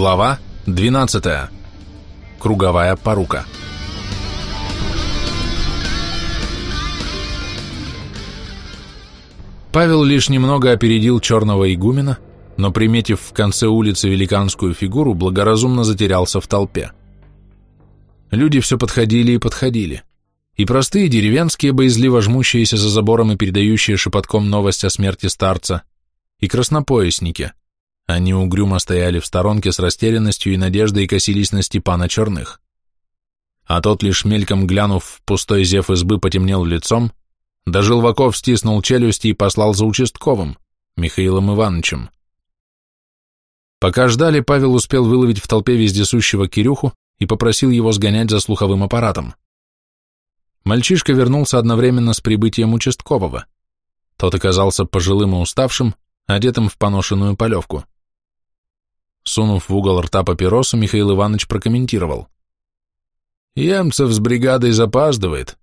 Глава 12. Круговая порука. Павел лишь немного опередил черного игумена, но, приметив в конце улицы великанскую фигуру, благоразумно затерялся в толпе. Люди все подходили и подходили. И простые деревенские, боязливо жмущиеся за забором и передающие шепотком новость о смерти старца, и краснопоясники – они угрюмо стояли в сторонке с растерянностью и надеждой и косились на Степана Черных. А тот, лишь мельком глянув в пустой зев избы, потемнел лицом, да Желваков стиснул челюсти и послал за участковым, Михаилом Ивановичем. Пока ждали, Павел успел выловить в толпе вездесущего Кирюху и попросил его сгонять за слуховым аппаратом. Мальчишка вернулся одновременно с прибытием участкового. Тот оказался пожилым и уставшим, одетым в поношенную полевку. Сунув в угол рта папиросу, Михаил Иванович прокомментировал. «Емцев с бригадой запаздывает».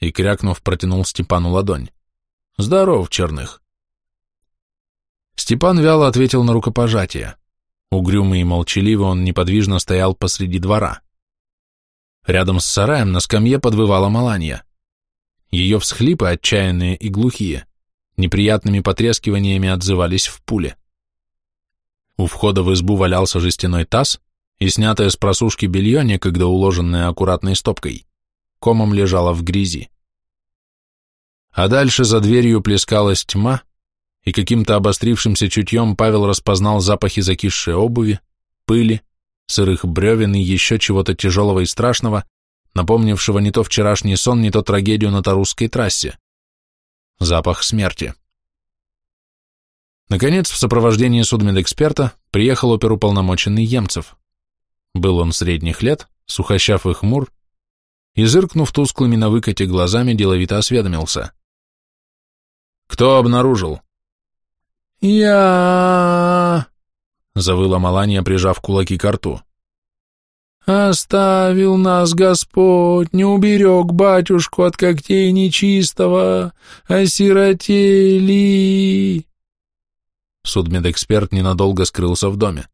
И, крякнув, протянул Степану ладонь. «Здоров, Черных». Степан вяло ответил на рукопожатие. Угрюмый и молчаливый он неподвижно стоял посреди двора. Рядом с сараем на скамье подвывала Маланья. Ее всхлипы, отчаянные и глухие, неприятными потрескиваниями отзывались в пуле. У входа в избу валялся жестяной таз, и снятое с просушки белье, некогда уложенное аккуратной стопкой, комом лежало в грязи. А дальше за дверью плескалась тьма, и каким-то обострившимся чутьем Павел распознал запахи закисшей обуви, пыли, сырых бревен и еще чего-то тяжелого и страшного, напомнившего не то вчерашний сон, не то трагедию на Тарусской трассе. Запах смерти. Наконец, в сопровождении судмедэксперта приехал оперуполномоченный Емцев. Был он средних лет, сухощав и хмур, и, зыркнув тусклыми на выкате глазами, деловито осведомился. «Кто обнаружил?» «Я...» — завыла Маланья, прижав кулаки к рту. «Оставил нас Господь, не уберег батюшку от когтей нечистого, осиротели!» Судмедэксперт ненадолго скрылся в доме.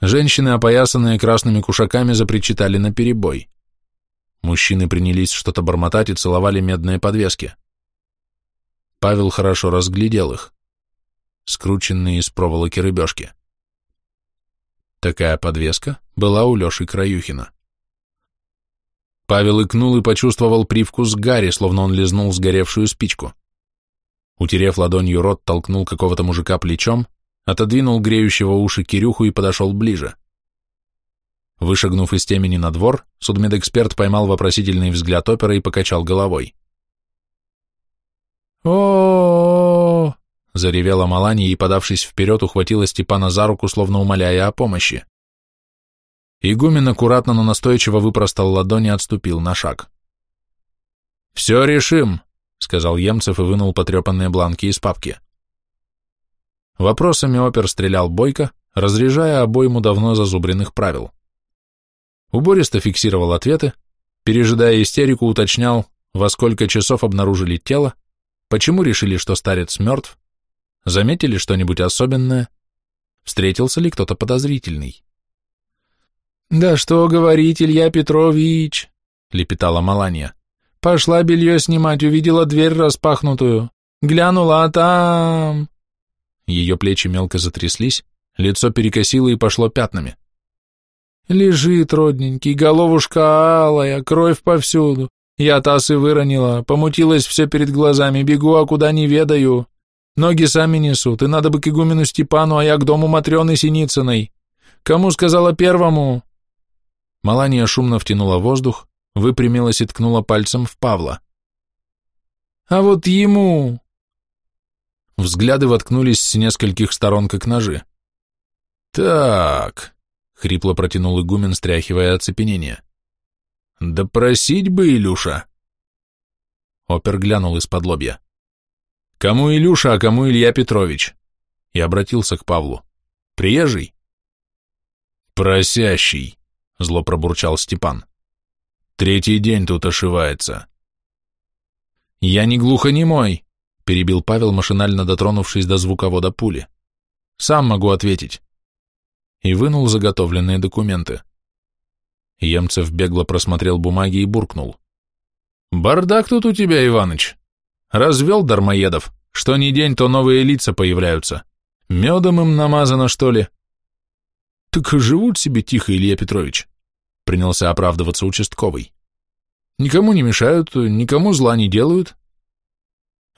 Женщины, опоясанные красными кушаками, запричитали на перебой. Мужчины принялись что-то бормотать и целовали медные подвески. Павел хорошо разглядел их. Скрученные из проволоки рыбешки. Такая подвеска была у Леши Краюхина. Павел икнул и почувствовал привкус гари, словно он лизнул сгоревшую спичку. Утерев ладонью рот, толкнул какого-то мужика плечом, отодвинул греющего уши Кирюху и подошел ближе. Вышагнув из темени на двор, судмедэксперт поймал вопросительный взгляд опера и покачал головой. о заревела Малани и, подавшись вперед, ухватила Степана за руку, словно умоляя о помощи. Игумен аккуратно, но настойчиво выпростал ладони и отступил на шаг. «Все решим», — сказал Емцев и вынул потрепанные бланки из папки. Вопросами опер стрелял бойко, разряжая обойму давно зазубренных правил. Убористо фиксировал ответы, пережидая истерику, уточнял, во сколько часов обнаружили тело, почему решили, что старец мертв, заметили что-нибудь особенное, встретился ли кто-то подозрительный. «Да что говорить, Илья Петрович!» — лепетала Маланья. Пошла белье снимать, увидела дверь распахнутую. Глянула, а там... Ее плечи мелко затряслись, лицо перекосило и пошло пятнами. Лежит, родненький, головушка алая, кровь повсюду. Я таз и выронила, помутилось все перед глазами, бегу, а куда не ведаю. Ноги сами несут, и надо бы к игумену Степану, а я к дому Матрены Синицыной. Кому сказала первому?» Малания шумно втянула воздух, выпрямилась и ткнула пальцем в Павла. «А вот ему!» Взгляды воткнулись с нескольких сторон, как ножи. «Так», — хрипло протянул игумен, стряхивая оцепенение. «Да просить бы, Илюша!» Опер глянул из-под лобья. «Кому Илюша, а кому Илья Петрович?» И обратился к Павлу. «Приезжий?» «Просящий», — зло пробурчал Степан. Третий день тут ошивается. Я не глухонемой, перебил Павел, машинально дотронувшись до звуковода пули. Сам могу ответить. и вынул заготовленные документы. Емцев бегло просмотрел бумаги и буркнул. «Бардак тут у тебя, Иваныч. Развел дармоедов. Что ни день, то новые лица появляются. Медом им намазано, что ли?» «Так живут себе тихо, Илья Петрович», — принялся оправдываться участковый. «Никому не мешают, никому зла не делают».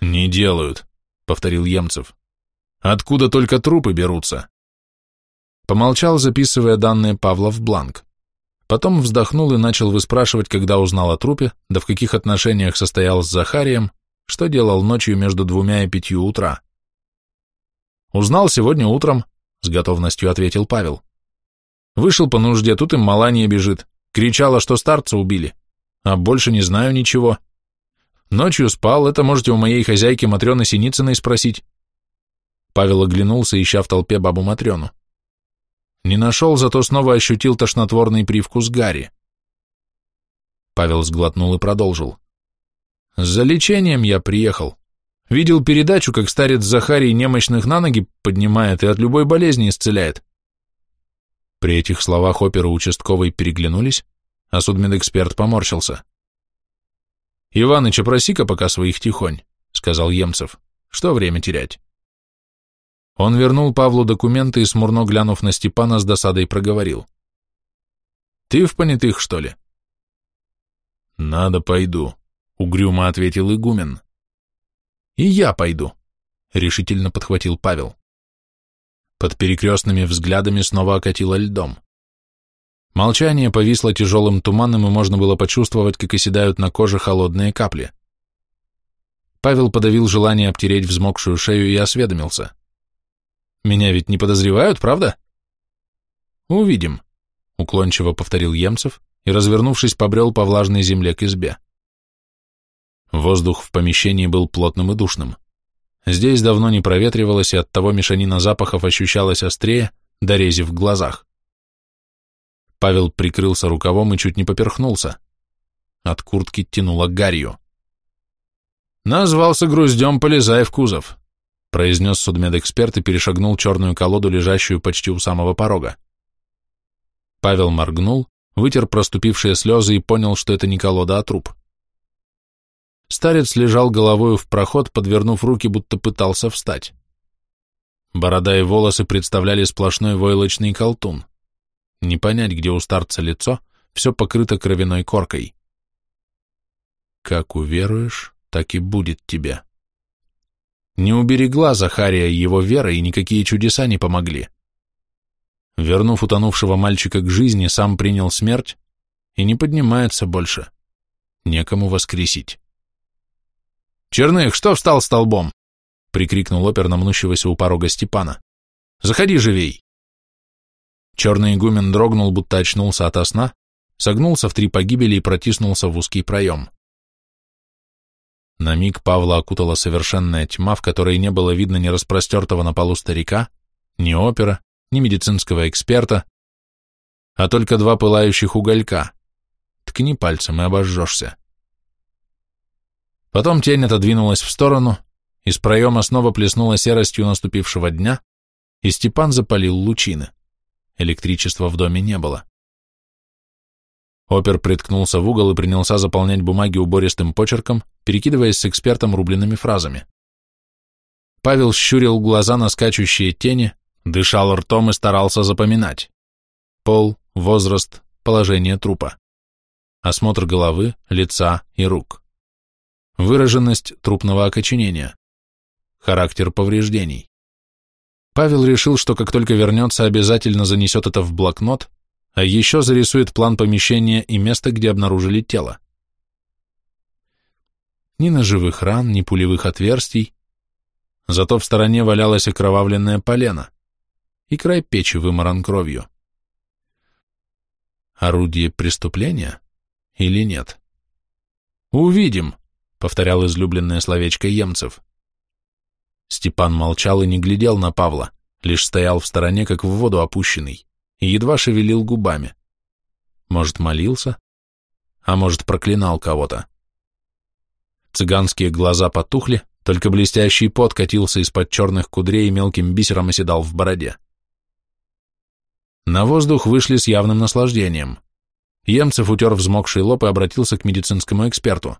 «Не делают», — повторил Емцев. «Откуда только трупы берутся?» Помолчал, записывая данные Павла в бланк. Потом вздохнул и начал выспрашивать, когда узнал о трупе, да в каких отношениях состоял с Захарием, что делал ночью между двумя и пятью утра. «Узнал сегодня утром», — с готовностью ответил Павел. «Вышел по нужде, тут им Малания бежит. Кричала, что старца убили. А больше не знаю ничего. Ночью спал, это можете у моей хозяйки Матрены Синицыной спросить». Павел оглянулся, ища в толпе бабу Матрену. Не нашел, зато снова ощутил тошнотворный привкус гари. Павел сглотнул и продолжил. За лечением я приехал. Видел передачу, как старец Захарий немощных на ноги поднимает и от любой болезни исцеляет. При этих словах опера участковой переглянулись, а судмедэксперт поморщился. «Иваныч, опроси-ка пока своих тихонь», — сказал Емцев. «Что время терять?» Он вернул Павлу документы и, смурно глянув на Степана, с досадой проговорил. «Ты в понятых, что ли?» «Надо пойду», — угрюмо ответил игумен. «И я пойду», — решительно подхватил Павел. Под перекрестными взглядами снова окатило льдом. Молчание повисло тяжелым туманом, и можно было почувствовать, как оседают на коже холодные капли. Павел подавил желание обтереть взмокшую шею и осведомился. Меня ведь не подозревают, правда? Увидим, уклончиво повторил Емцев и, развернувшись, побрел по влажной земле к избе. Воздух в помещении был плотным и душным. Здесь давно не проветривалось, и оттого мешанина запахов ощущалась острее, дорезив в глазах. Павел прикрылся рукавом и чуть не поперхнулся. От куртки тянуло гарью. Назвался груздем, полезай в кузов произнес судмедэксперт и перешагнул черную колоду, лежащую почти у самого порога. Павел моргнул, вытер проступившие слезы и понял, что это не колода, а труп. Старец лежал головою в проход, подвернув руки, будто пытался встать. Борода и волосы представляли сплошной войлочный колтун. Не понять, где у старца лицо, все покрыто кровяной коркой. Как уверуешь, так и будет тебе. Не уберегла Захария его вера, и никакие чудеса не помогли. Вернув утонувшего мальчика к жизни, сам принял смерть и не поднимается больше. Некому воскресить. «Черных, что встал столбом?» — прикрикнул опер на мнущегося у порога Степана. «Заходи живей!» Черный игумен дрогнул, будто очнулся ото сна, согнулся в три погибели и протиснулся в узкий проем. На миг Павла окутала совершенная тьма, в которой не было видно ни распростертого на полу старика, ни опера, ни медицинского эксперта, а только два пылающих уголька. Ткни пальцем и обожжешься. Потом тень отодвинулась в сторону, из проема снова плеснула серостью наступившего дня, и Степан запалил лучины. Электричества в доме не было. Опер приткнулся в угол и принялся заполнять бумаги убористым почерком, перекидываясь с экспертом рубленными фразами. Павел щурил глаза на скачущие тени, дышал ртом и старался запоминать. Пол, возраст, положение трупа. Осмотр головы, лица и рук. Выраженность трупного окоченения. Характер повреждений. Павел решил, что как только вернется, обязательно занесет это в блокнот, а еще зарисует план помещения и место, где обнаружили тело. Ни ножевых ран, ни пулевых отверстий, зато в стороне валялось окровавленное полено, и край печи выморан кровью. Орудие преступления или нет? «Увидим», — повторял излюбленное словечко Емцев. Степан молчал и не глядел на Павла, лишь стоял в стороне, как в воду опущенный и едва шевелил губами. Может, молился, а может, проклинал кого-то. Цыганские глаза потухли, только блестящий пот катился из-под черных кудрей и мелким бисером оседал в бороде. На воздух вышли с явным наслаждением. Емцев утер взмокший лоб и обратился к медицинскому эксперту.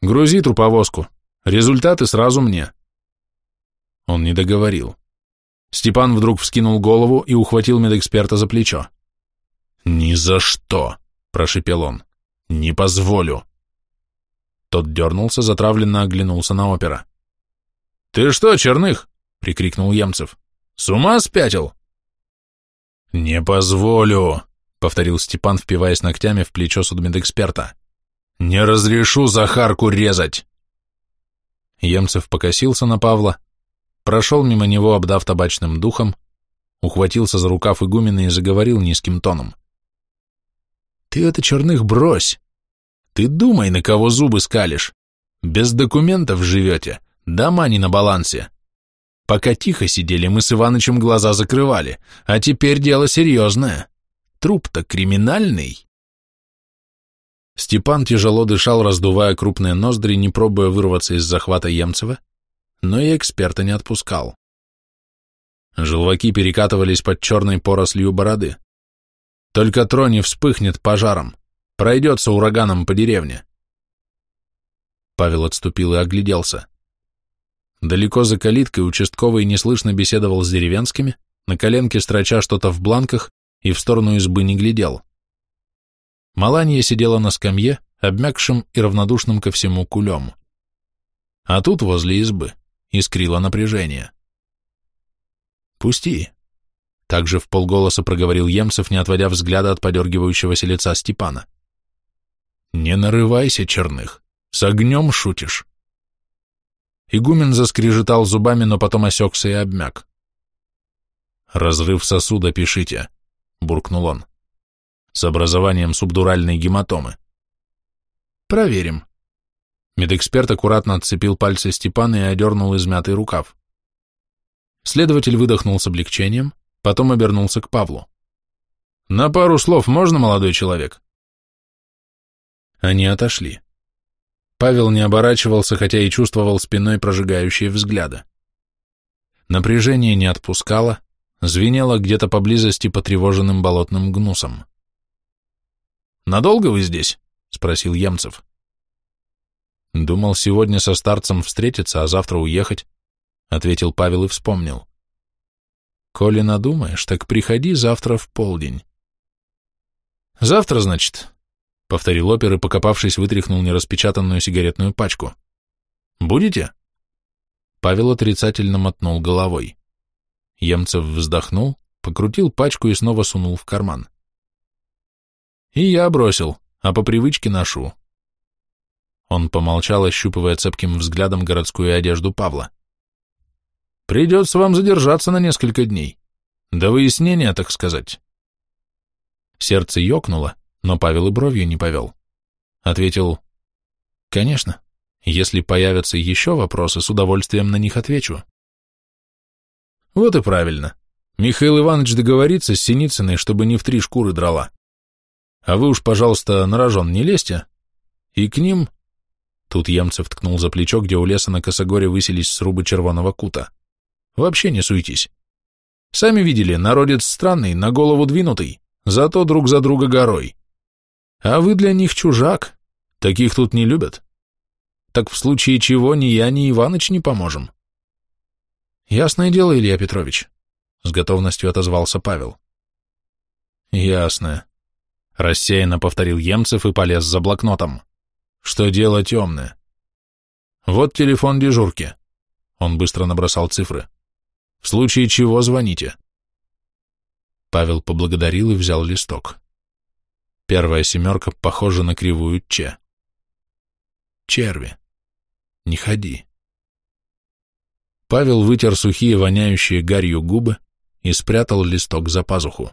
«Грузи труповозку. Результаты сразу мне». Он не договорил. Степан вдруг вскинул голову и ухватил медэксперта за плечо. «Ни за что!» – прошипел он. «Не позволю!» Тот дернулся, затравленно оглянулся на опера. «Ты что, Черных?» — прикрикнул Емцев. «С ума спятил?» «Не позволю», — повторил Степан, впиваясь ногтями в плечо судмедэксперта. «Не разрешу Захарку резать!» Емцев покосился на Павла, прошел мимо него, обдав табачным духом, ухватился за рукав игумена и заговорил низким тоном. «Ты это, Черных, брось! Ты думай, на кого зубы скалишь! Без документов живете, дома не на балансе!» Пока тихо сидели, мы с Иванычем глаза закрывали, а теперь дело серьезное. Труп-то криминальный. Степан тяжело дышал, раздувая крупные ноздри, не пробуя вырваться из захвата Емцева, но и эксперта не отпускал. Желваки перекатывались под черной порослью бороды. Только троне вспыхнет пожаром, пройдется ураганом по деревне. Павел отступил и огляделся. Далеко за калиткой участковый неслышно беседовал с деревенскими, на коленке строча что-то в бланках и в сторону избы не глядел. Маланья сидела на скамье, обмякшим и равнодушным ко всему кулем. А тут, возле избы, искрило напряжение. «Пусти», — также в полголоса проговорил Емцев, не отводя взгляда от подергивающегося лица Степана. «Не нарывайся, черных, с огнем шутишь». Игумен заскрежетал зубами, но потом осекся и обмяк. «Разрыв сосуда пишите», — буркнул он, — «с образованием субдуральной гематомы». «Проверим». Медэксперт аккуратно отцепил пальцы Степана и одернул измятый рукав. Следователь выдохнул с облегчением, потом обернулся к Павлу. «На пару слов можно, молодой человек?» Они отошли. Павел не оборачивался, хотя и чувствовал спиной прожигающие взгляды. Напряжение не отпускало, звенело где-то поблизости потревоженным болотным гнусом. «Надолго вы здесь?» — спросил Емцев. «Думал сегодня со старцем встретиться, а завтра уехать», — ответил Павел и вспомнил. «Коли надумаешь, так приходи завтра в полдень». «Завтра, значит?» — повторил опер и, покопавшись, вытряхнул нераспечатанную сигаретную пачку. «Будете?» Павел отрицательно мотнул головой. Емцев вздохнул, покрутил пачку и снова сунул в карман. «И я бросил, а по привычке ношу». Он помолчал, ощупывая цепким взглядом городскую одежду Павла. «Придется вам задержаться на несколько дней. До выяснения, так сказать». Сердце ёкнуло, но Павел и бровью не повел. Ответил, «Конечно, если появятся еще вопросы, с удовольствием на них отвечу». Вот и правильно. Михаил Иванович договорится с Синицыной, чтобы не в три шкуры драла. А вы уж, пожалуйста, на рожон не лезьте. И к ним... Тут Емцев ткнул за плечо, где у леса на косогоре высились срубы червоного кута. Вообще не суетись. Сами видели, народец странный, на голову двинутый, зато друг за друга горой. А вы для них чужак. Таких тут не любят. Так в случае чего ни я, ни Иваныч не поможем. Ясное дело, Илья Петрович, с готовностью отозвался Павел. Ясно. Рассеянно повторил Емцев и полез за блокнотом. Что дело темное. Вот телефон дежурки. Он быстро набросал цифры. В случае чего звоните. Павел поблагодарил и взял листок. Первая семерка похожа на кривую Че. Черви. Не ходи. Павел вытер сухие, воняющие гарью губы и спрятал листок за пазуху.